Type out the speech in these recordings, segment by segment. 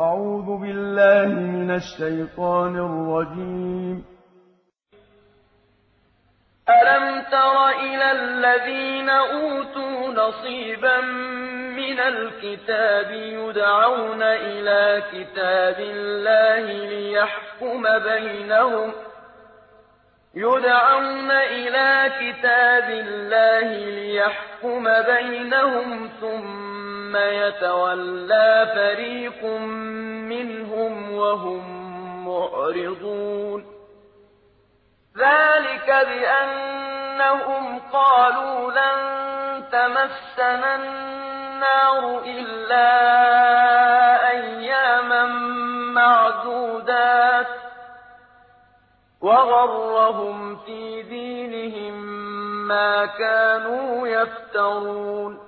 أعوذ بالله من الشيطان الرجيم. ألم تر إلى الذين أوتوا نصيبا من الكتاب يدعون إلى كتاب الله ليحكم بينهم؟ يدعون إلى كتاب الله ليحكم بينهم ثم يتولى فريق منهم وهم معرضون. ذلك بأنهم قالوا لن تمسنا النار إلا أياما معدودات. وغرهم في دينهم ما كانوا يفترون.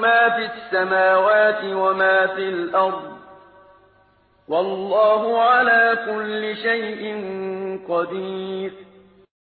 ما في السماوات وما في الأرض والله على كل شيء قدير